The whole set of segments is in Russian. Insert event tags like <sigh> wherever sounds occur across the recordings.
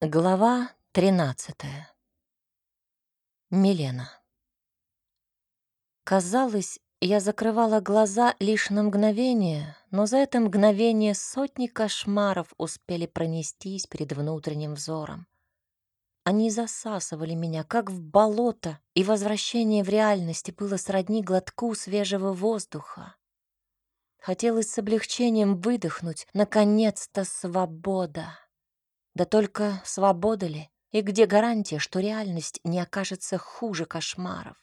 Глава 13. Милена. Казалось, я закрывала глаза лишь на мгновение, но за это мгновение сотни кошмаров успели пронестись перед внутренним взором. Они засасывали меня, как в болото, и возвращение в реальность было сродни глотку свежего воздуха. Хотелось с облегчением выдохнуть, наконец-то свобода. Да только свобода ли? И где гарантия, что реальность не окажется хуже кошмаров?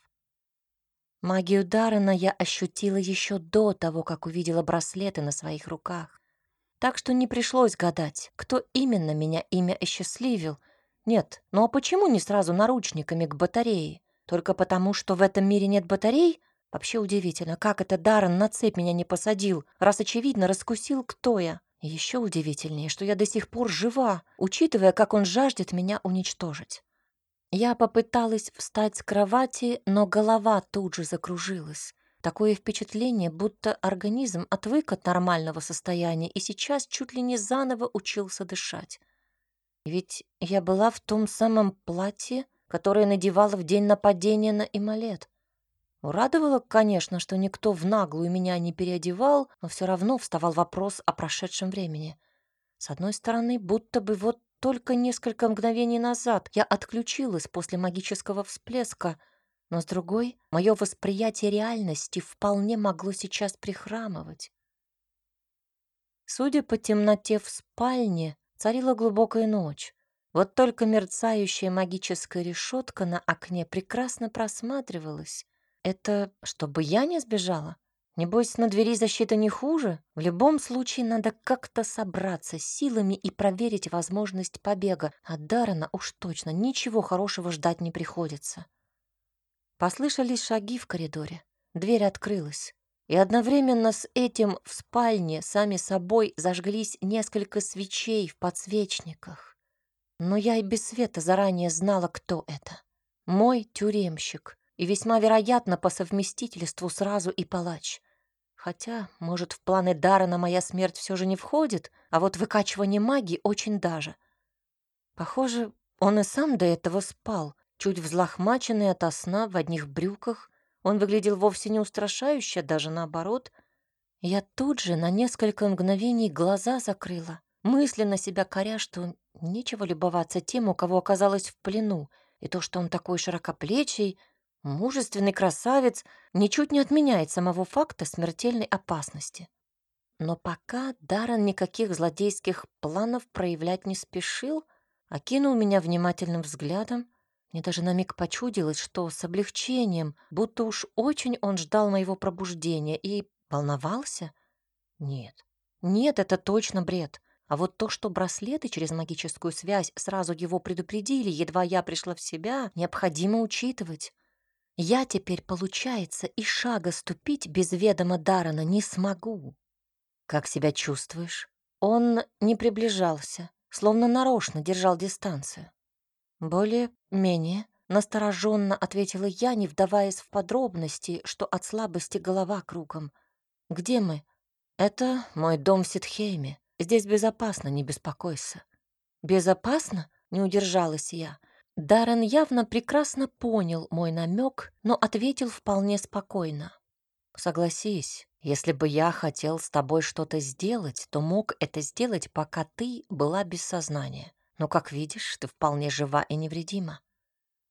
Магию Даррена я ощутила еще до того, как увидела браслеты на своих руках. Так что не пришлось гадать, кто именно меня имя осчастливил. Нет, ну а почему не сразу наручниками к батарее? Только потому, что в этом мире нет батарей? Вообще удивительно, как это Даррен на цепь меня не посадил, раз очевидно раскусил, кто я. Еще удивительнее, что я до сих пор жива, учитывая, как он жаждет меня уничтожить. Я попыталась встать с кровати, но голова тут же закружилась. Такое впечатление, будто организм отвык от нормального состояния и сейчас чуть ли не заново учился дышать. Ведь я была в том самом платье, которое надевала в день нападения на Ималет. Радовало, конечно, что никто в наглую меня не переодевал, но все равно вставал вопрос о прошедшем времени. С одной стороны, будто бы вот только несколько мгновений назад я отключилась после магического всплеска, но с другой, мое восприятие реальности вполне могло сейчас прихрамывать. Судя по темноте в спальне, царила глубокая ночь. Вот только мерцающая магическая решетка на окне прекрасно просматривалась, это чтобы я не сбежала? Небось, на двери защита не хуже? В любом случае, надо как-то собраться силами и проверить возможность побега. От Дарана уж точно ничего хорошего ждать не приходится. Послышались шаги в коридоре. Дверь открылась. И одновременно с этим в спальне сами собой зажглись несколько свечей в подсвечниках. Но я и без света заранее знала, кто это. Мой тюремщик — и весьма вероятно по совместительству сразу и палач. Хотя, может, в планы Даррена моя смерть все же не входит, а вот выкачивание магии очень даже. Похоже, он и сам до этого спал, чуть взлохмаченный ото сна в одних брюках. Он выглядел вовсе не устрашающе, даже наоборот. Я тут же на несколько мгновений глаза закрыла, мысленно себя коря, что нечего любоваться тем, у кого оказалось в плену, и то, что он такой широкоплечий, Мужественный красавец ничуть не отменяет самого факта смертельной опасности. Но пока Даррен никаких злодейских планов проявлять не спешил, окинул меня внимательным взглядом. Мне даже на миг почудилось, что с облегчением, будто уж очень он ждал моего пробуждения и волновался. Нет, нет, это точно бред. А вот то, что браслеты через магическую связь сразу его предупредили, едва я пришла в себя, необходимо учитывать. Я теперь, получается, и шага ступить без ведома Дарана не смогу. Как себя чувствуешь? Он не приближался, словно нарочно держал дистанцию. Более-менее настороженно ответила я, не вдаваясь в подробности, что от слабости голова кругом. Где мы? Это мой дом в Ситхейме. Здесь безопасно, не беспокойся. Безопасно? Не удержалась я. Даррен явно прекрасно понял мой намек, но ответил вполне спокойно. «Согласись, если бы я хотел с тобой что-то сделать, то мог это сделать, пока ты была без сознания. Но, как видишь, ты вполне жива и невредима.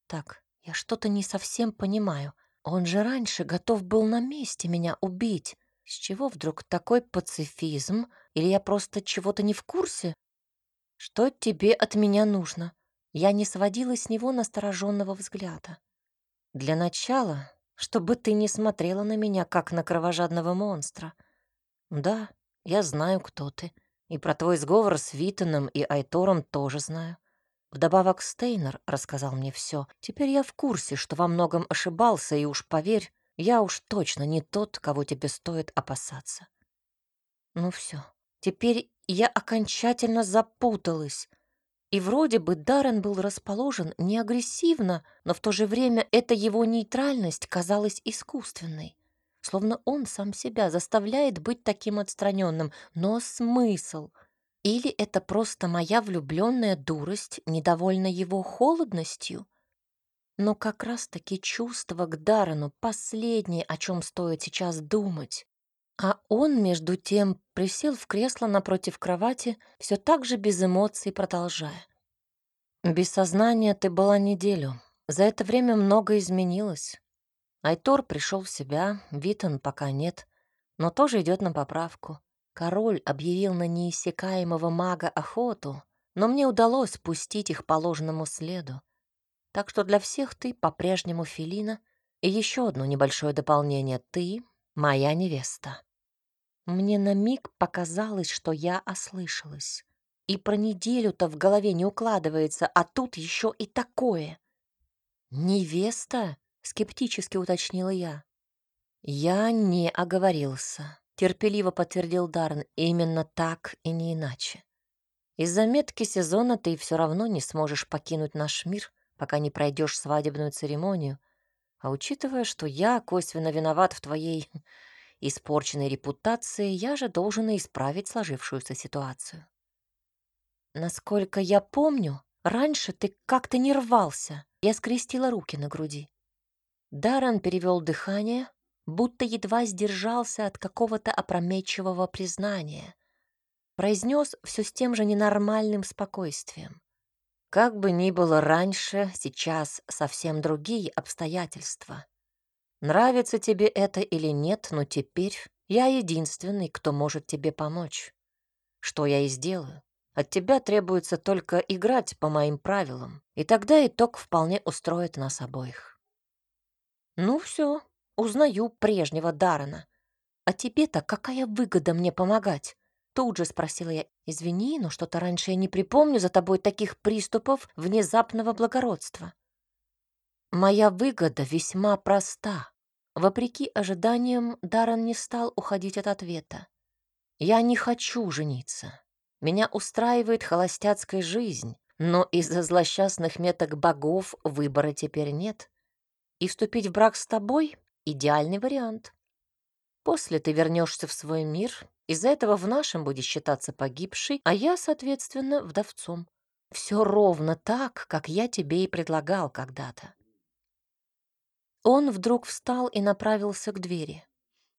Так, я что-то не совсем понимаю. Он же раньше готов был на месте меня убить. С чего вдруг такой пацифизм? Или я просто чего-то не в курсе? Что тебе от меня нужно?» Я не сводила с него настороженного взгляда. Для начала, чтобы ты не смотрела на меня, как на кровожадного монстра. Да, я знаю, кто ты. И про твой сговор с Витоном и Айтором тоже знаю. Вдобавок Стейнер рассказал мне все. Теперь я в курсе, что во многом ошибался, и уж поверь, я уж точно не тот, кого тебе стоит опасаться. Ну все, теперь я окончательно запуталась. И вроде бы Даррен был расположен не агрессивно, но в то же время эта его нейтральность казалась искусственной. Словно он сам себя заставляет быть таким отстраненным. Но смысл? Или это просто моя влюбленная дурость, недовольна его холодностью? Но как раз-таки чувство к Дарану последнее, о чем стоит сейчас думать. А он, между тем, присел в кресло напротив кровати, все так же без эмоций продолжая. «Без сознания ты была неделю. За это время многое изменилось. Айтор пришел в себя, Витон пока нет, но тоже идет на поправку. Король объявил на неиссякаемого мага охоту, но мне удалось пустить их по ложному следу. Так что для всех ты по-прежнему Филина, и еще одно небольшое дополнение — ты моя невеста. Мне на миг показалось, что я ослышалась. И про неделю-то в голове не укладывается, а тут еще и такое. «Невеста?» — скептически уточнила я. «Я не оговорился», — терпеливо подтвердил Дарн. «Именно так и не иначе. Из-за метки сезона ты все равно не сможешь покинуть наш мир, пока не пройдешь свадебную церемонию. А учитывая, что я косвенно виноват в твоей <laughs> испорченной репутации, я же должен исправить сложившуюся ситуацию. Насколько я помню, раньше ты как-то не рвался. Я скрестила руки на груди. Даррен перевел дыхание, будто едва сдержался от какого-то опрометчивого признания. Произнес все с тем же ненормальным спокойствием. Как бы ни было раньше, сейчас совсем другие обстоятельства. Нравится тебе это или нет, но теперь я единственный, кто может тебе помочь. Что я и сделаю. От тебя требуется только играть по моим правилам, и тогда итог вполне устроит нас обоих. Ну все, узнаю прежнего Дарана. А тебе-то какая выгода мне помогать? Тут же спросила я, извини, но что-то раньше я не припомню за тобой таких приступов внезапного благородства. Моя выгода весьма проста. Вопреки ожиданиям, Даран не стал уходить от ответа. Я не хочу жениться. Меня устраивает холостяцкая жизнь, но из-за злосчастных меток богов выбора теперь нет. И вступить в брак с тобой — идеальный вариант. После ты вернешься в свой мир, из-за этого в нашем будешь считаться погибшей, а я, соответственно, вдовцом. Все ровно так, как я тебе и предлагал когда-то. Он вдруг встал и направился к двери.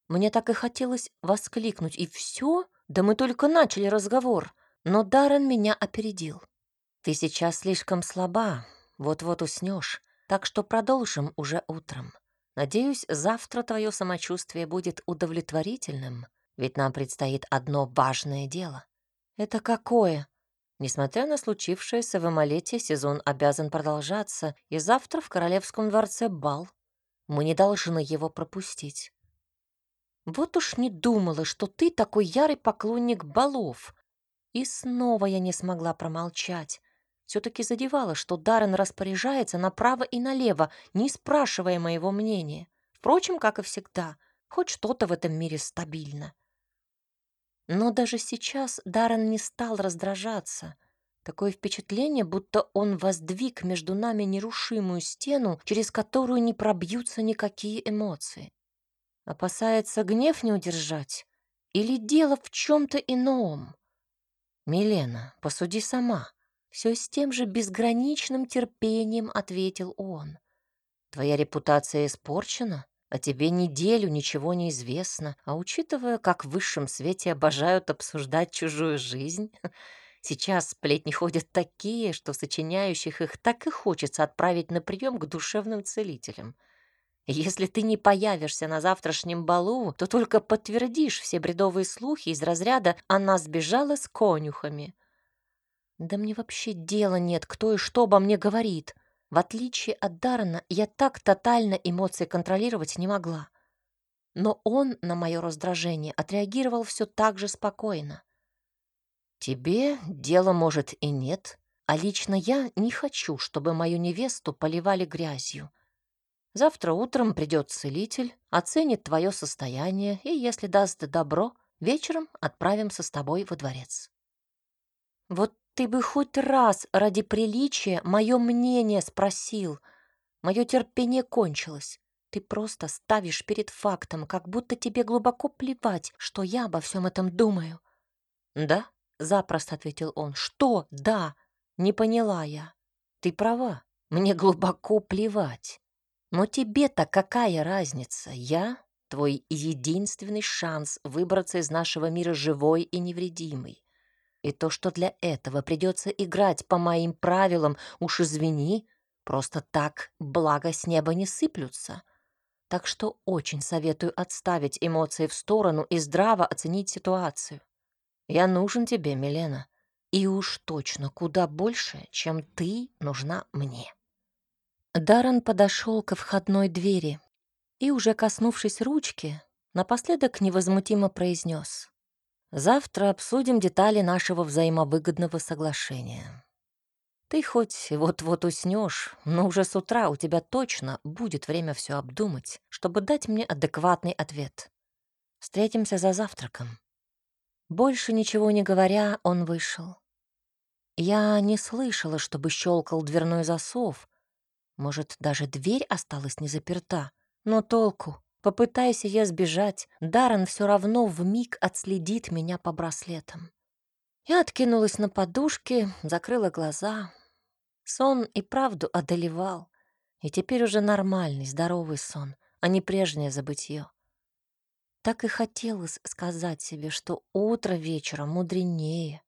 Мне так и хотелось воскликнуть. И все? Да мы только начали разговор. Но Даррен меня опередил. Ты сейчас слишком слаба, вот-вот уснешь, так что продолжим уже утром. Надеюсь, завтра твое самочувствие будет удовлетворительным, ведь нам предстоит одно важное дело. Это какое? Несмотря на случившееся в Эмалете, сезон обязан продолжаться, и завтра в Королевском дворце бал. Мы не должны его пропустить. Вот уж не думала, что ты такой ярый поклонник балов. И снова я не смогла промолчать. Все-таки задевала, что Даррен распоряжается направо и налево, не спрашивая моего мнения. Впрочем, как и всегда, хоть что-то в этом мире стабильно. Но даже сейчас Даррен не стал раздражаться. Такое впечатление, будто он воздвиг между нами нерушимую стену, через которую не пробьются никакие эмоции. Опасается гнев не удержать? Или дело в чем-то ином? Милена, посуди сама. Все с тем же безграничным терпением ответил он. Твоя репутация испорчена, а тебе неделю ничего не известно, а учитывая, как в высшем свете обожают обсуждать чужую жизнь, <laughs> сейчас сплетни ходят такие, что сочиняющих их так и хочется отправить на прием к душевным целителям. Если ты не появишься на завтрашнем балу, то только подтвердишь все бредовые слухи из разряда «она сбежала с конюхами». Да мне вообще дела нет, кто и что обо мне говорит. В отличие от Даррена, я так тотально эмоции контролировать не могла. Но он на мое раздражение отреагировал все так же спокойно. «Тебе дела, может, и нет, а лично я не хочу, чтобы мою невесту поливали грязью. Завтра утром придет целитель, оценит твое состояние, и, если даст добро, вечером отправимся с тобой во дворец». Вот ты бы хоть раз ради приличия мое мнение спросил. Мое терпение кончилось. Ты просто ставишь перед фактом, как будто тебе глубоко плевать, что я обо всем этом думаю. Да, — запросто ответил он. «Что? Да!» Не поняла я. «Ты права, мне глубоко плевать. Но тебе-то какая разница? Я — твой единственный шанс выбраться из нашего мира живой и невредимый. И то, что для этого придется играть по моим правилам, уж извини, просто так благо с неба не сыплются. Так что очень советую отставить эмоции в сторону и здраво оценить ситуацию. Я нужен тебе, Милена, и уж точно куда больше, чем ты нужна мне. Даррен подошел ко входной двери и, уже коснувшись ручки, напоследок невозмутимо произнес. «Завтра обсудим детали нашего взаимовыгодного соглашения. Ты хоть вот-вот уснешь, но уже с утра у тебя точно будет время все обдумать, чтобы дать мне адекватный ответ. Встретимся за завтраком». Больше ничего не говоря, он вышел. Я не слышала, чтобы щелкал дверной засов. Может, даже дверь осталась не заперта. Но толку. Попытайся я сбежать, Даррен все равно вмиг отследит меня по браслетам. Я откинулась на подушке, закрыла глаза. Сон и правду одолевал. И теперь уже нормальный, здоровый сон, а не прежнее забытье. Так и хотелось сказать себе, что утро вечера мудренее.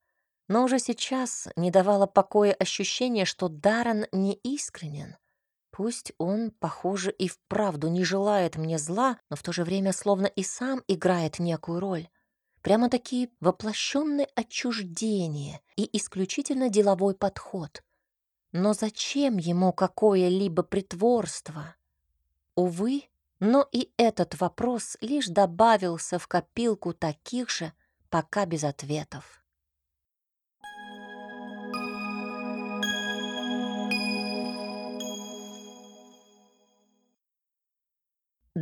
Но уже сейчас не давало покоя ощущение, что Даррен не искренен. Пусть он, похоже, и вправду не желает мне зла, но в то же время словно и сам играет некую роль. Прямо-таки воплощенное отчуждение и исключительно деловой подход. Но зачем ему какое-либо притворство? Увы, но и этот вопрос лишь добавился в копилку таких же, пока без ответов.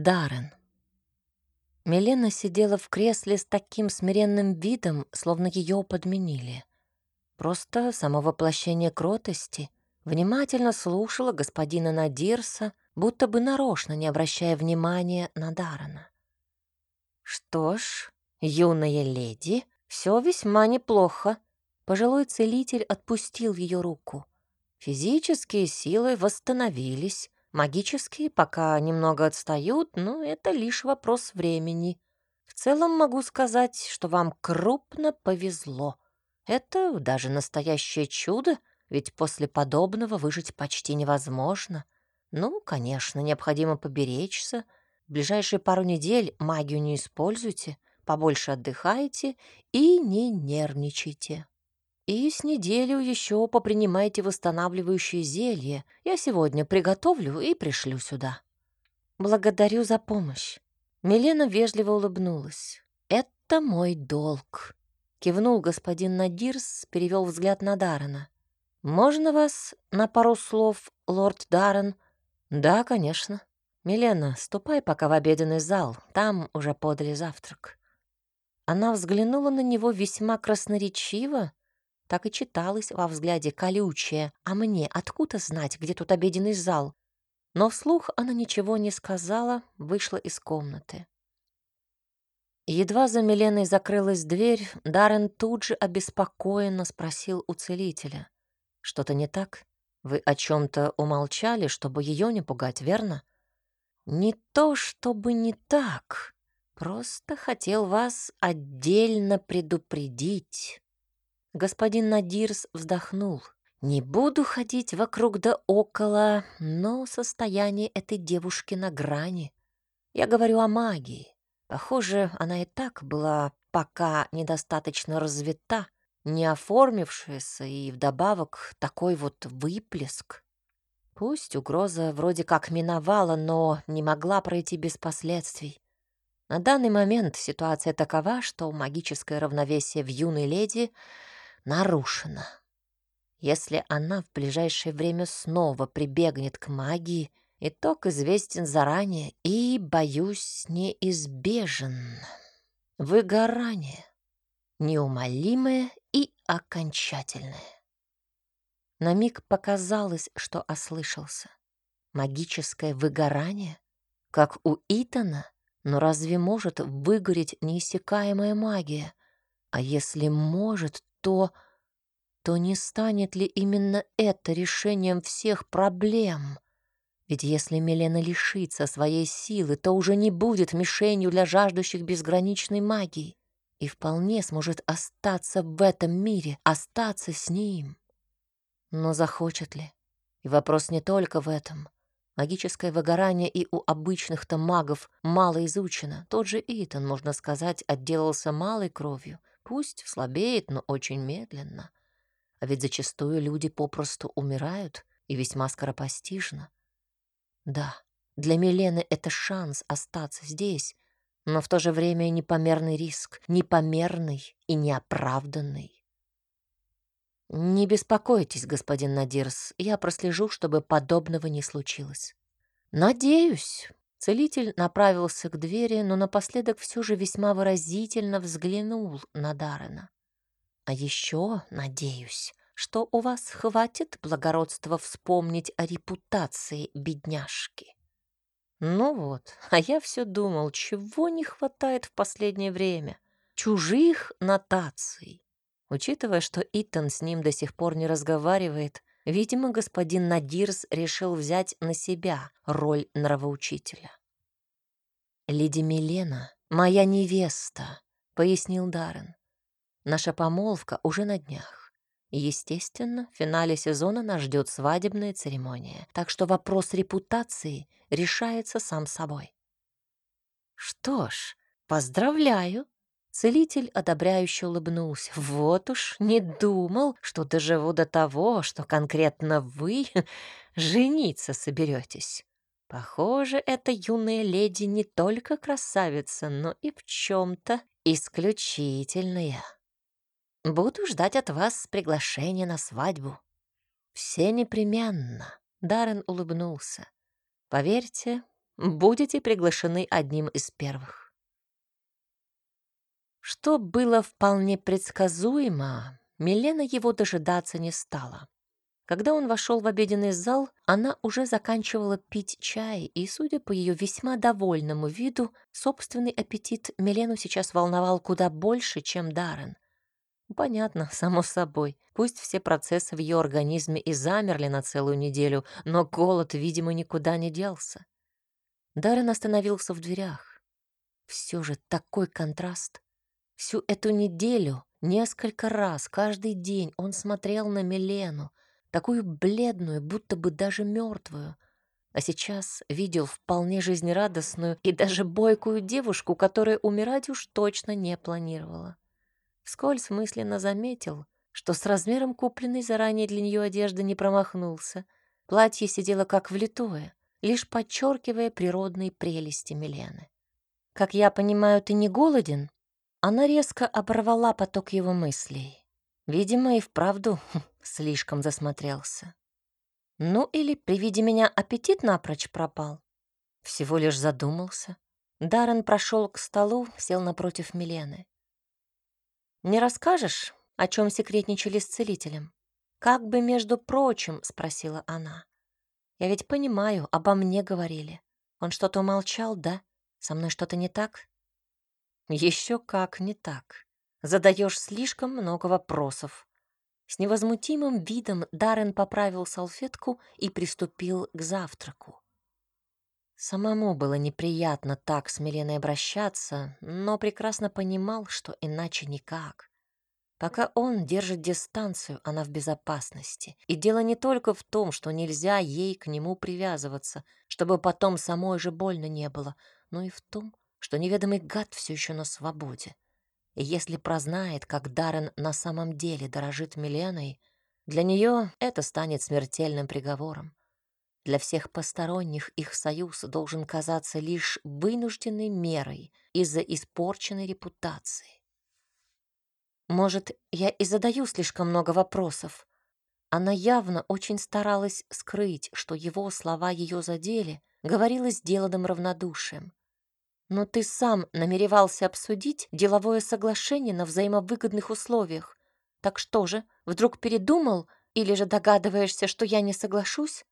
Даррен. Милена сидела в кресле с таким смиренным видом, словно ее подменили. Просто само воплощение кротости внимательно слушала господина Надирса, будто бы нарочно не обращая внимания на Дарана. «Что ж, юная леди, все весьма неплохо». Пожилой целитель отпустил ее руку. Физические силы восстановились, магические пока немного отстают, но это лишь вопрос времени. В целом могу сказать, что вам крупно повезло. Это даже настоящее чудо, ведь после подобного выжить почти невозможно — ну, конечно, необходимо поберечься. В ближайшие пару недель магию не используйте, побольше отдыхайте и не нервничайте. И с неделю еще попринимайте восстанавливающее зелье. Я сегодня приготовлю и пришлю сюда. Благодарю за помощь. Милена вежливо улыбнулась. Это мой долг. Кивнул господин Надирс, перевел взгляд на Дарана. «Можно вас на пару слов, лорд Даррен?» «Да, конечно. Милена, ступай пока в обеденный зал, там уже подали завтрак». Она взглянула на него весьма красноречиво, так и читалось во взгляде колючее. «А мне откуда знать, где тут обеденный зал?» Но вслух она ничего не сказала, вышла из комнаты. Едва за Миленой закрылась дверь, Даррен тут же обеспокоенно спросил у целителя. «Что-то не так?» Вы о чем-то умолчали, чтобы ее не пугать, верно? Не то, чтобы не так. Просто хотел вас отдельно предупредить. Господин Надирс вздохнул. Не буду ходить вокруг да около, но состояние этой девушки на грани. Я говорю о магии. Похоже, она и так была пока недостаточно развита, не оформившееся и вдобавок такой вот выплеск. Пусть угроза вроде как миновала, но не могла пройти без последствий. На данный момент ситуация такова, что магическое равновесие в юной леди нарушено. Если она в ближайшее время снова прибегнет к магии, итог известен заранее и, боюсь, неизбежен. Выгорание. Неумолимое и окончательное. На миг показалось, что ослышался. Магическое выгорание? Как у Итана? Но разве может выгореть неиссякаемая магия? А если может, то... то не станет ли именно это решением всех проблем? Ведь если Милена лишится своей силы, то уже не будет мишенью для жаждущих безграничной магии и вполне сможет остаться в этом мире, остаться с ним. Но захочет ли? И вопрос не только в этом. Магическое выгорание и у обычных-то магов мало изучено. Тот же Итан, можно сказать, отделался малой кровью. Пусть слабеет, но очень медленно. А ведь зачастую люди попросту умирают, и весьма скоропостижно. Да, для Милены это шанс остаться здесь, но в то же время непомерный риск, непомерный и неоправданный. «Не беспокойтесь, господин Надирс, я прослежу, чтобы подобного не случилось». «Надеюсь». Целитель направился к двери, но напоследок все же весьма выразительно взглянул на Даррена. «А еще надеюсь, что у вас хватит благородства вспомнить о репутации бедняжки». Ну вот, а я все думал, чего не хватает в последнее время? Чужих нотаций. Учитывая, что Итан с ним до сих пор не разговаривает, видимо, господин Надирс решил взять на себя роль нравоучителя. «Леди Милена, моя невеста», — пояснил Даррен. «Наша помолвка уже на днях. Естественно, в финале сезона нас ждет свадебная церемония, так что вопрос репутации решается сам собой». «Что ж, поздравляю», Целитель одобряюще улыбнулся. «Вот уж не думал, что доживу до того, что конкретно вы <laughs> жениться соберетесь. Похоже, эта юная леди не только красавица, но и в чем-то исключительная. Буду ждать от вас приглашения на свадьбу». «Все непременно», — Даррен улыбнулся. «Поверьте, будете приглашены одним из первых». Что было вполне предсказуемо, Милена его дожидаться не стала. Когда он вошел в обеденный зал, она уже заканчивала пить чай, и, судя по ее весьма довольному виду, собственный аппетит Милену сейчас волновал куда больше, чем Даррен. Понятно, <laughs> само собой. Пусть все процессы в ее организме и замерли на целую неделю, но голод, видимо, никуда не делся. Даррен остановился в дверях. Все же такой контраст. Всю эту неделю, несколько раз, каждый день он смотрел на Милену, такую бледную, будто бы даже мертвую, а сейчас видел вполне жизнерадостную и даже бойкую девушку, которая умирать уж точно не планировала. Вскользь мысленно заметил, что с размером купленной заранее для нее одежды не промахнулся. Платье сидело как влитое, лишь подчеркивая природные прелести Милены. «Как я понимаю, ты не голоден?» Она резко оборвала поток его мыслей. Видимо, и вправду <laughs> слишком засмотрелся. Ну или при виде меня аппетит напрочь пропал. Всего лишь задумался. Даррен прошел к столу, сел напротив Милены. «Не расскажешь, о чем секретничали с целителем?» «Как бы, между прочим», — спросила она. «Я ведь понимаю, обо мне говорили. Он что-то умолчал, да? Со мной что-то не так?» Еще как не так. Задаешь слишком много вопросов. С невозмутимым видом Даррен поправил салфетку и приступил к завтраку. Самому было неприятно так с Миленой обращаться, но прекрасно понимал, что иначе никак. Пока он держит дистанцию, она в безопасности. И дело не только в том, что нельзя ей к нему привязываться, чтобы потом самой же больно не было, но и в том, что неведомый гад все еще на свободе. И если прознает, как Даррен на самом деле дорожит Миленой, для нее это станет смертельным приговором. Для всех посторонних их союз должен казаться лишь вынужденной мерой из-за испорченной репутации. Может, я и задаю слишком много вопросов. Она явно очень старалась скрыть, что его слова ее задели, говорила сделанным равнодушием. Но ты сам намеревался обсудить деловое соглашение на взаимовыгодных условиях. Так что же, вдруг передумал или же догадываешься, что я не соглашусь?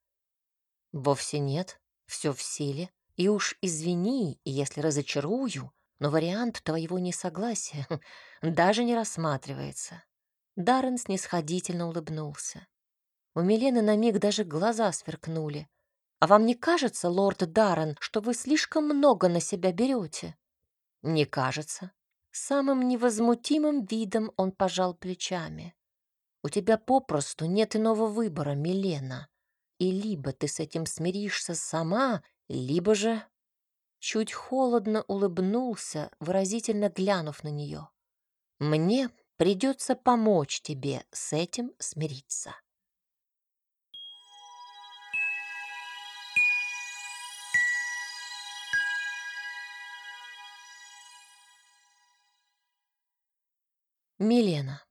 Вовсе нет, все в силе. И уж извини, если разочарую, но вариант твоего несогласия <laughs> даже не рассматривается. Даррен снисходительно улыбнулся. У Милены на миг даже глаза сверкнули. «А вам не кажется, лорд Даррен, что вы слишком много на себя берете?» «Не кажется». Самым невозмутимым видом он пожал плечами. «У тебя попросту нет иного выбора, Милена. И либо ты с этим смиришься сама, либо же...» Чуть холодно улыбнулся, выразительно глянув на нее. «Мне придется помочь тебе с этим смириться». Милена.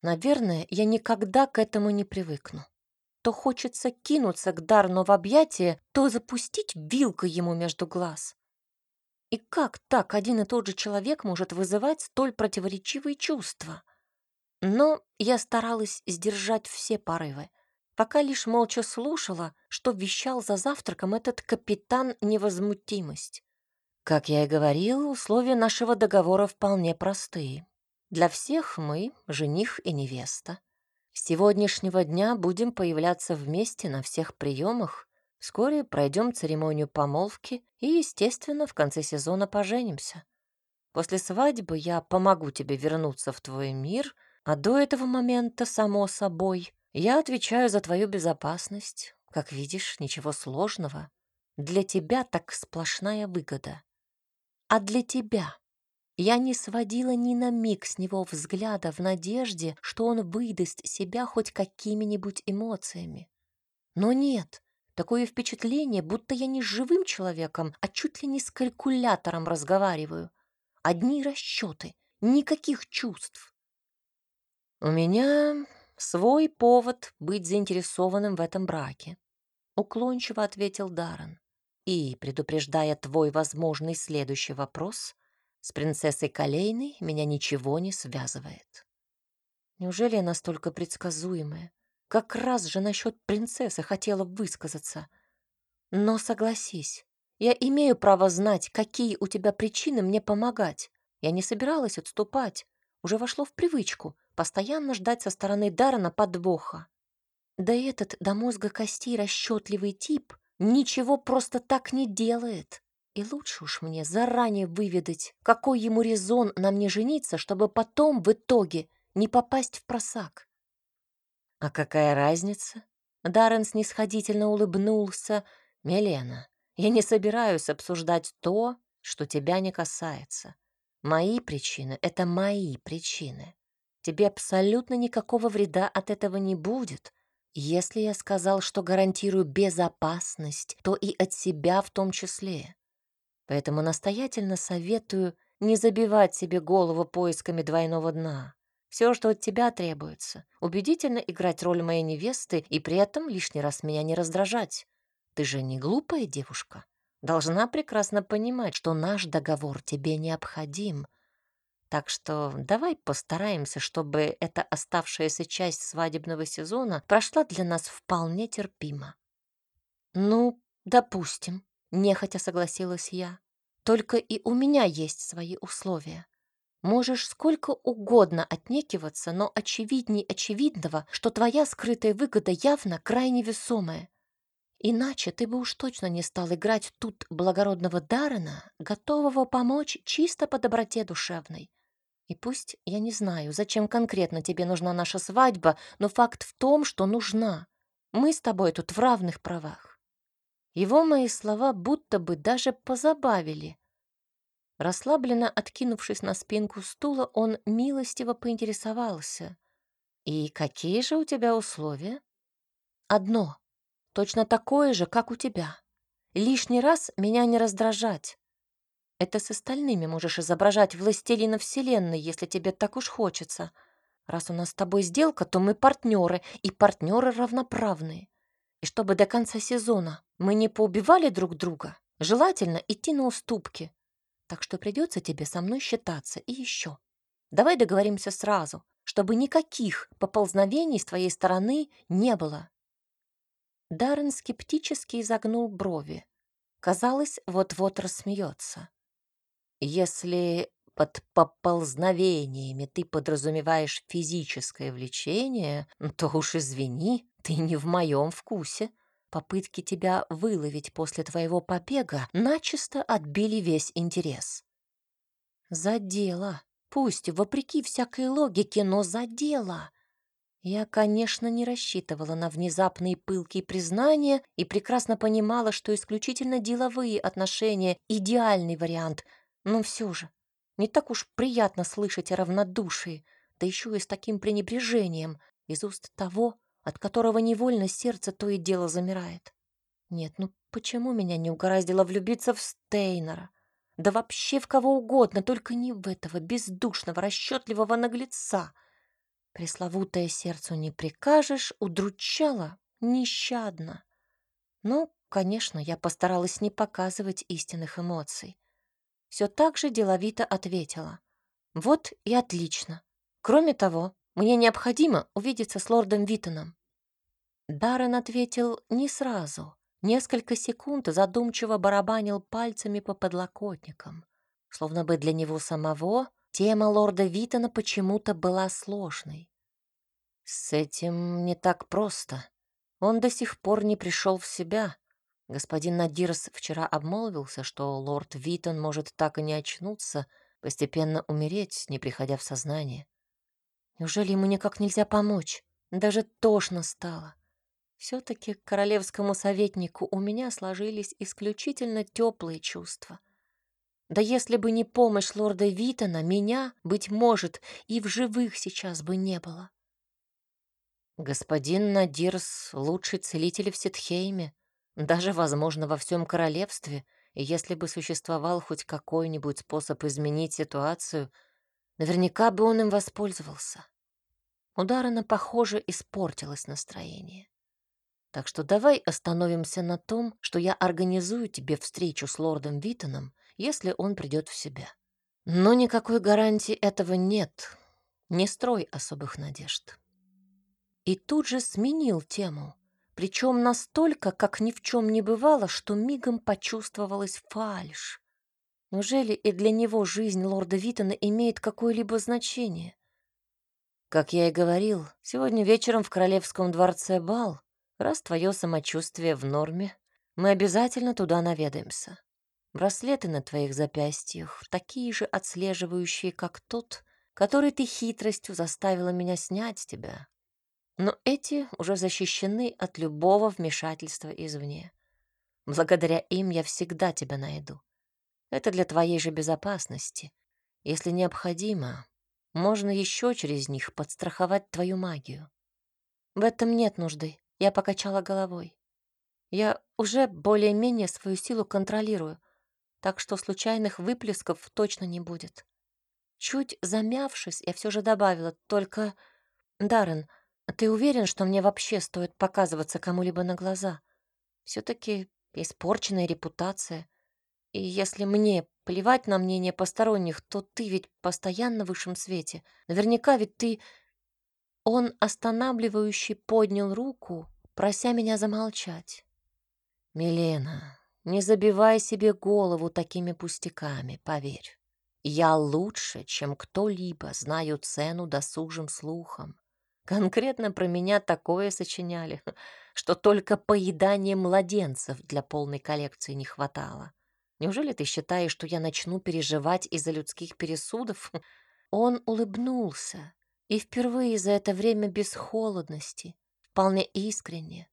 Наверное, я никогда к этому не привыкну. То хочется кинуться к Дарну в объятия, то запустить вилкой ему между глаз. И как так один и тот же человек может вызывать столь противоречивые чувства? Но я старалась сдержать все порывы, пока лишь молча слушала, что вещал за завтраком этот капитан невозмутимость. Как я и говорила, условия нашего договора вполне простые. Для всех мы — жених и невеста. С сегодняшнего дня будем появляться вместе на всех приемах. Вскоре пройдем церемонию помолвки и, естественно, в конце сезона поженимся. После свадьбы я помогу тебе вернуться в твой мир, а до этого момента, само собой, я отвечаю за твою безопасность. Как видишь, ничего сложного. Для тебя так сплошная выгода. А для тебя я не сводила ни на миг с него взгляда в надежде, что он выдаст себя хоть какими-нибудь эмоциями. Но нет, такое впечатление, будто я не с живым человеком, а чуть ли не с калькулятором разговариваю. Одни расчеты, никаких чувств. У меня свой повод быть заинтересованным в этом браке, уклончиво ответил Даррен. И, предупреждая твой возможный следующий вопрос, с принцессой Колейной меня ничего не связывает. Неужели я настолько предсказуемая? Как раз же насчет принцессы хотела высказаться. Но согласись, я имею право знать, какие у тебя причины мне помогать. Я не собиралась отступать. Уже вошло в привычку постоянно ждать со стороны Дарана подвоха. Да этот до мозга костей расчетливый тип ничего просто так не делает. И лучше уж мне заранее выведать, какой ему резон на мне жениться, чтобы потом в итоге не попасть в просак. А какая разница? Даррен снисходительно улыбнулся. Мелена, я не собираюсь обсуждать то, что тебя не касается. Мои причины — это мои причины. Тебе абсолютно никакого вреда от этого не будет. Если я сказал, что гарантирую безопасность, то и от себя в том числе. Поэтому настоятельно советую не забивать себе голову поисками двойного дна. Все, что от тебя требуется, убедительно играть роль моей невесты и при этом лишний раз меня не раздражать. Ты же не глупая девушка. Должна прекрасно понимать, что наш договор тебе необходим. Так что давай постараемся, чтобы эта оставшаяся часть свадебного сезона прошла для нас вполне терпимо. Ну, допустим, Нехотя согласилась я. Только и у меня есть свои условия. Можешь сколько угодно отнекиваться, но очевидней очевидного, что твоя скрытая выгода явно крайне весомая. Иначе ты бы уж точно не стал играть тут благородного Даррена, готового помочь чисто по доброте душевной. И пусть я не знаю, зачем конкретно тебе нужна наша свадьба, но факт в том, что нужна. Мы с тобой тут в равных правах. Его мои слова будто бы даже позабавили. Расслабленно откинувшись на спинку стула, он милостиво поинтересовался. «И какие же у тебя условия?» «Одно. Точно такое же, как у тебя. Лишний раз меня не раздражать. Это с остальными можешь изображать властелина вселенной, если тебе так уж хочется. Раз у нас с тобой сделка, то мы партнеры, и партнеры равноправные. И чтобы до конца сезона мы не поубивали друг друга, желательно идти на уступки. Так что придется тебе со мной считаться. И еще. Давай договоримся сразу, чтобы никаких поползновений с твоей стороны не было. Даррен скептически изогнул брови. Казалось, вот-вот рассмеется. Если под поползновениями ты подразумеваешь физическое влечение, то уж извини, ты не в моем вкусе. Попытки тебя выловить после твоего побега начисто отбили весь интерес. За дело. Пусть вопреки всякой логике, но за дело. Я, конечно, не рассчитывала на внезапные пылкие признания и прекрасно понимала, что исключительно деловые отношения — идеальный вариант, но все же не так уж приятно слышать о равнодушии, да еще и с таким пренебрежением из уст того, от которого невольно сердце то и дело замирает. Нет, ну почему меня не угораздило влюбиться в Стейнера? Да вообще в кого угодно, только не в этого бездушного, расчетливого наглеца — Пресловутое сердцу не прикажешь, удручало нещадно. Ну, конечно, я постаралась не показывать истинных эмоций. Все так же деловито ответила. Вот и отлично. Кроме того, мне необходимо увидеться с лордом Виттоном. Даррен ответил не сразу. Несколько секунд задумчиво барабанил пальцами по подлокотникам, словно бы для него самого Тема лорда Витона почему-то была сложной. С этим не так просто. Он до сих пор не пришел в себя. Господин Надирс вчера обмолвился, что лорд Витон может так и не очнуться, постепенно умереть, не приходя в сознание. Неужели ему никак нельзя помочь? Даже тошно стало. Все-таки к королевскому советнику у меня сложились исключительно теплые чувства — да если бы не помощь лорда Витона, меня, быть может, и в живых сейчас бы не было. Господин Надирс — лучший целитель в Ситхейме, даже, возможно, во всем королевстве, и если бы существовал хоть какой-нибудь способ изменить ситуацию, наверняка бы он им воспользовался. У Даррена, похоже, испортилось настроение. Так что давай остановимся на том, что я организую тебе встречу с лордом Витоном если он придет в себя. Но никакой гарантии этого нет. Не строй особых надежд. И тут же сменил тему, причем настолько, как ни в чем не бывало, что мигом почувствовалась фальшь. Неужели и для него жизнь лорда Витона имеет какое-либо значение? Как я и говорил, сегодня вечером в Королевском дворце бал. Раз твое самочувствие в норме, мы обязательно туда наведаемся. Браслеты на твоих запястьях такие же отслеживающие, как тот, который ты хитростью заставила меня снять с тебя. Но эти уже защищены от любого вмешательства извне. Благодаря им я всегда тебя найду. Это для твоей же безопасности. Если необходимо, можно еще через них подстраховать твою магию. В этом нет нужды. Я покачала головой. Я уже более-менее свою силу контролирую — так что случайных выплесков точно не будет. Чуть замявшись, я все же добавила, только... Даррен, ты уверен, что мне вообще стоит показываться кому-либо на глаза? все таки испорченная репутация. И если мне плевать на мнение посторонних, то ты ведь постоянно в высшем свете. Наверняка ведь ты... Он останавливающий поднял руку, прося меня замолчать. «Милена, не забивай себе голову такими пустяками, поверь. Я лучше, чем кто-либо, знаю цену досужим слухам. Конкретно про меня такое сочиняли, <laughs> что только поедания младенцев для полной коллекции не хватало. Неужели ты считаешь, что я начну переживать из-за людских пересудов? Он улыбнулся, и впервые за это время без холодности, вполне искренне.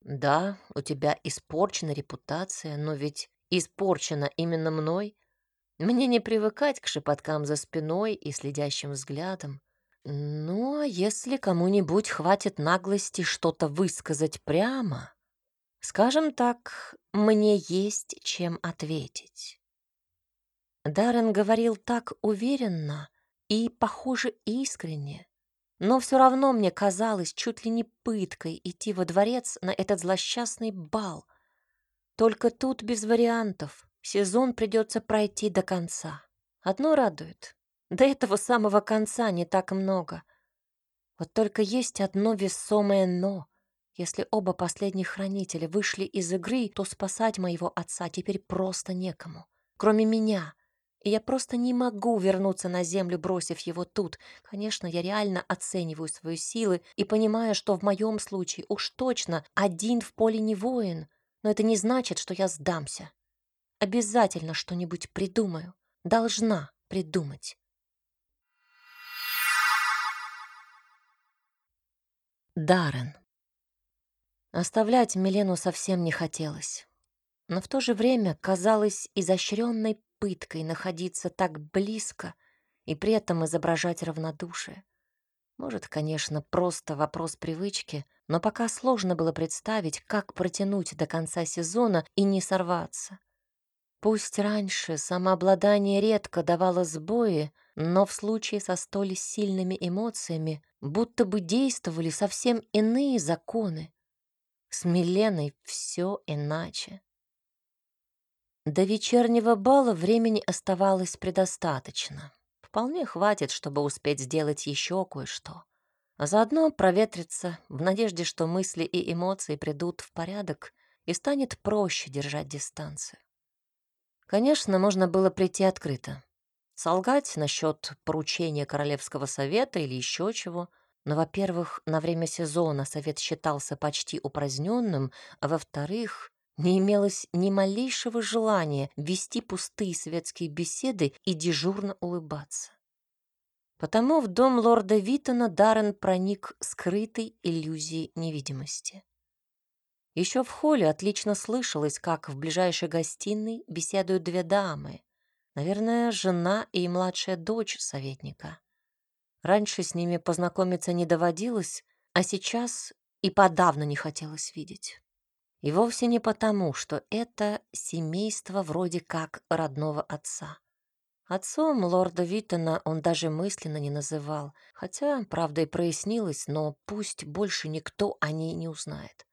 Да, у тебя испорчена репутация, но ведь испорчена именно мной. Мне не привыкать к шепоткам за спиной и следящим взглядам. Ну, а если кому-нибудь хватит наглости что-то высказать прямо, скажем так, мне есть чем ответить. Даррен говорил так уверенно и, похоже, искренне, но все равно мне казалось чуть ли не пыткой идти во дворец на этот злосчастный бал. Только тут без вариантов. Сезон придется пройти до конца. Одно радует. До этого самого конца не так много. Вот только есть одно весомое «но». Если оба последних хранителя вышли из игры, то спасать моего отца теперь просто некому, кроме меня. и я просто не могу вернуться на землю, бросив его тут. Конечно, я реально оцениваю свои силы и понимаю, что в моем случае уж точно один в поле не воин, но это не значит, что я сдамся. Обязательно что-нибудь придумаю. Должна придумать. Даррен. Оставлять Милену совсем не хотелось. Но в то же время казалось изощренной пыткой находиться так близко и при этом изображать равнодушие. Может, конечно, просто вопрос привычки, но пока сложно было представить, как протянуть до конца сезона и не сорваться. Пусть раньше самообладание редко давало сбои, но в случае со столь сильными эмоциями будто бы действовали совсем иные законы. С Миленой все иначе. До вечернего бала времени оставалось предостаточно. Вполне хватит, чтобы успеть сделать еще кое-что. А заодно проветриться в надежде, что мысли и эмоции придут в порядок и станет проще держать дистанцию. Конечно, можно было прийти открыто. Солгать насчет поручения Королевского совета или еще чего — но, во-первых, на время сезона совет считался почти упраздненным, а во-вторых, не имелось ни малейшего желания вести пустые светские беседы и дежурно улыбаться. Потому в дом лорда Витона Даррен проник скрытой иллюзией невидимости. Еще в холле отлично слышалось, как в ближайшей гостиной беседуют две дамы, наверное, жена и младшая дочь советника. Раньше с ними познакомиться не доводилось, а сейчас и подавно не хотелось видеть. И вовсе не потому, что это семейство вроде как родного отца. Отцом лорда Виттона он даже мысленно не называл, хотя, правда, и прояснилось, но пусть больше никто о ней не узнает.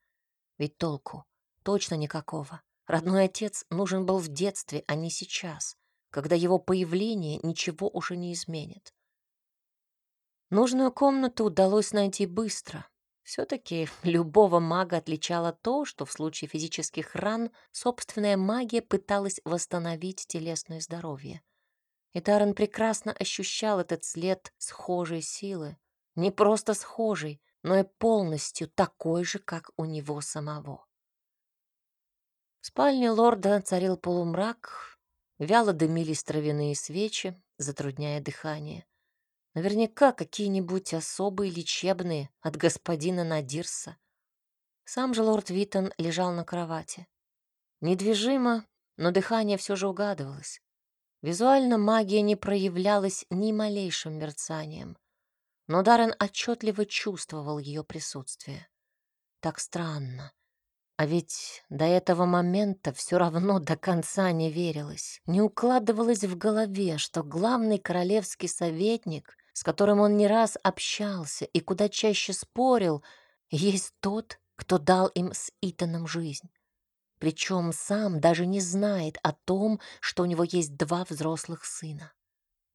Ведь толку точно никакого. Родной отец нужен был в детстве, а не сейчас, когда его появление ничего уже не изменит. Нужную комнату удалось найти быстро. Все-таки <laughs> любого мага отличало то, что в случае физических ран собственная магия пыталась восстановить телесное здоровье. И Таран прекрасно ощущал этот след схожей силы. Не просто схожей, но и полностью такой же, как у него самого. В спальне лорда царил полумрак, вяло дымились травяные свечи, затрудняя дыхание. Наверняка какие-нибудь особые лечебные от господина Надирса. Сам же лорд Виттон лежал на кровати. Недвижимо, но дыхание все же угадывалось. Визуально магия не проявлялась ни малейшим мерцанием, но Даррен отчетливо чувствовал ее присутствие. Так странно. А ведь до этого момента все равно до конца не верилось. Не укладывалось в голове, что главный королевский советник с которым он не раз общался и куда чаще спорил, есть тот, кто дал им с Итаном жизнь. Причем сам даже не знает о том, что у него есть два взрослых сына.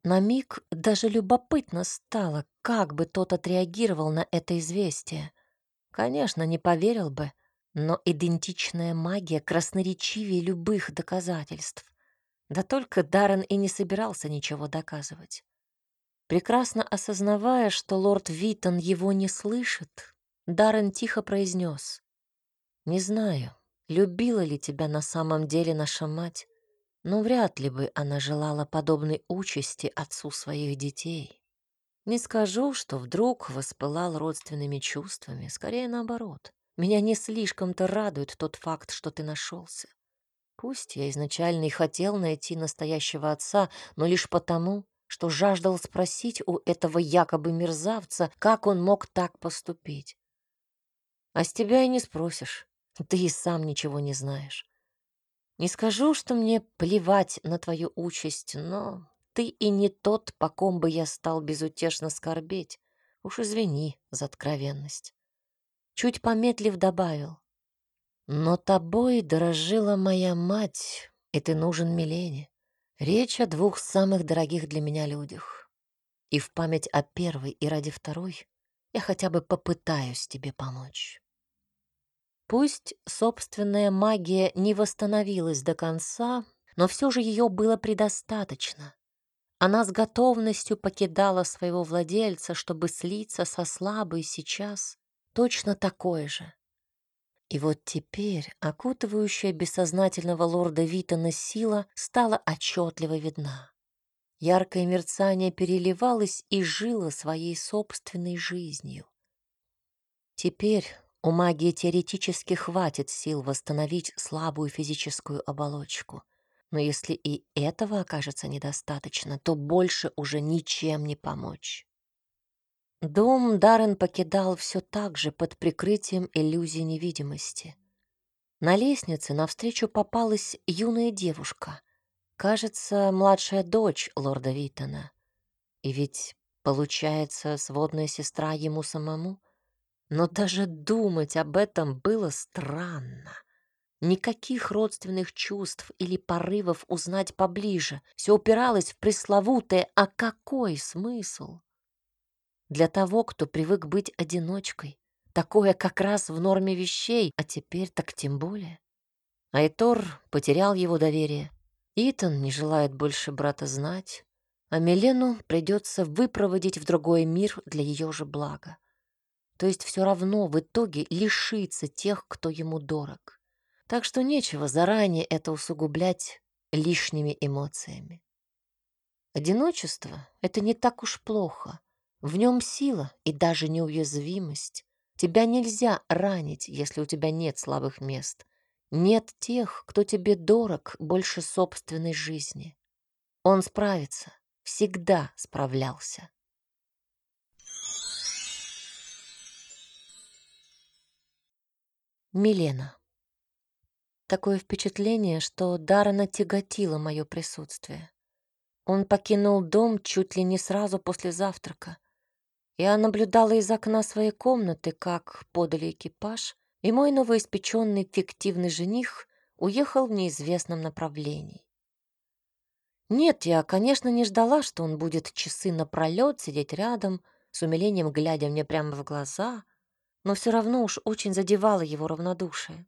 На миг даже любопытно стало, как бы тот отреагировал на это известие. Конечно, не поверил бы, но идентичная магия красноречивее любых доказательств. Да только Даррен и не собирался ничего доказывать. Прекрасно осознавая, что лорд Витон его не слышит, Даррен тихо произнес. «Не знаю, любила ли тебя на самом деле наша мать, но вряд ли бы она желала подобной участи отцу своих детей. Не скажу, что вдруг воспылал родственными чувствами, скорее наоборот. Меня не слишком-то радует тот факт, что ты нашелся. Пусть я изначально и хотел найти настоящего отца, но лишь потому, что жаждал спросить у этого якобы мерзавца, как он мог так поступить. А с тебя и не спросишь, ты и сам ничего не знаешь. Не скажу, что мне плевать на твою участь, но ты и не тот, по ком бы я стал безутешно скорбеть. Уж извини за откровенность. Чуть помедлив добавил. Но тобой дорожила моя мать, и ты нужен Милене. Речь о двух самых дорогих для меня людях. И в память о первой и ради второй я хотя бы попытаюсь тебе помочь. Пусть собственная магия не восстановилась до конца, но все же ее было предостаточно. Она с готовностью покидала своего владельца, чтобы слиться со слабой сейчас точно такой же. И вот теперь окутывающая бессознательного лорда Витона сила стала отчетливо видна. Яркое мерцание переливалось и жило своей собственной жизнью. Теперь у магии теоретически хватит сил восстановить слабую физическую оболочку. Но если и этого окажется недостаточно, то больше уже ничем не помочь. Дом Даррен покидал все так же под прикрытием иллюзии невидимости. На лестнице навстречу попалась юная девушка, кажется, младшая дочь лорда Витона. И ведь, получается, сводная сестра ему самому. Но даже думать об этом было странно. Никаких родственных чувств или порывов узнать поближе. Все упиралось в пресловутое «а какой смысл?» Для того, кто привык быть одиночкой. Такое как раз в норме вещей, а теперь так тем более. Айтор потерял его доверие. Итан не желает больше брата знать, а Милену придется выпроводить в другой мир для ее же блага. То есть все равно в итоге лишиться тех, кто ему дорог. Так что нечего заранее это усугублять лишними эмоциями. Одиночество — это не так уж плохо. В нем сила и даже неуязвимость. Тебя нельзя ранить, если у тебя нет слабых мест. Нет тех, кто тебе дорог больше собственной жизни. Он справится, всегда справлялся. Милена. Такое впечатление, что Даррена тяготило мое присутствие. Он покинул дом чуть ли не сразу после завтрака. Я наблюдала из окна своей комнаты, как подали экипаж, и мой новоиспеченный фиктивный жених уехал в неизвестном направлении. Нет, я, конечно, не ждала, что он будет часы напролет сидеть рядом, с умилением глядя мне прямо в глаза — но все равно уж очень задевало его равнодушие.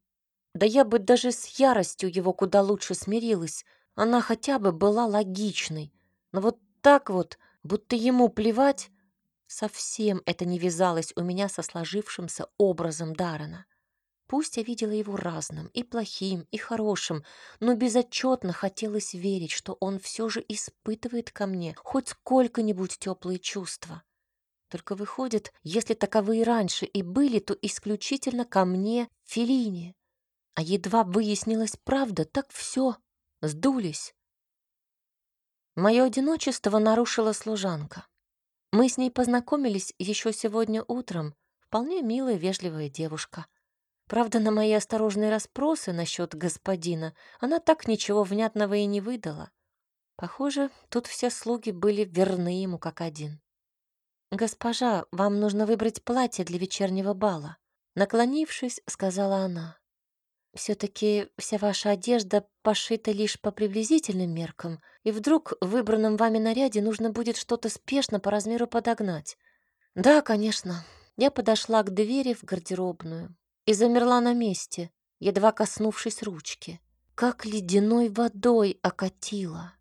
Да я бы даже с яростью его куда лучше смирилась, она хотя бы была логичной. Но вот так вот, будто ему плевать, совсем это не вязалось у меня со сложившимся образом Дарана. Пусть я видела его разным, и плохим, и хорошим, но безотчетно хотелось верить, что он все же испытывает ко мне хоть сколько-нибудь теплые чувства. Только выходит, если таковые раньше и были, то исключительно ко мне, Филине. А едва выяснилась правда, так все, сдулись. Мое одиночество нарушила служанка. Мы с ней познакомились еще сегодня утром. Вполне милая, вежливая девушка. Правда, на мои осторожные расспросы насчет господина она так ничего внятного и не выдала. Похоже, тут все слуги были верны ему как один. «Госпожа, вам нужно выбрать платье для вечернего бала», наклонившись, сказала она. «Все-таки вся ваша одежда пошита лишь по приблизительным меркам, и вдруг в выбранном вами наряде нужно будет что-то спешно по размеру подогнать». «Да, конечно». Я подошла к двери в гардеробную и замерла на месте, едва коснувшись ручки. Как ледяной водой окатила.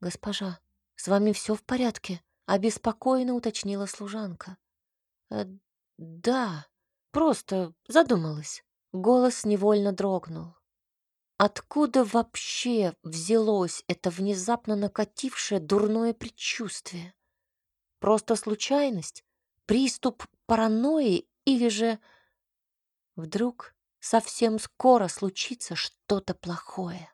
«Госпожа, с вами все в порядке?» обеспокоенно уточнила служанка. «Э, «Да, просто задумалась». Голос невольно дрогнул. Откуда вообще взялось это внезапно накатившее дурное предчувствие? Просто случайность? Приступ паранойи или же вдруг совсем скоро случится что-то плохое?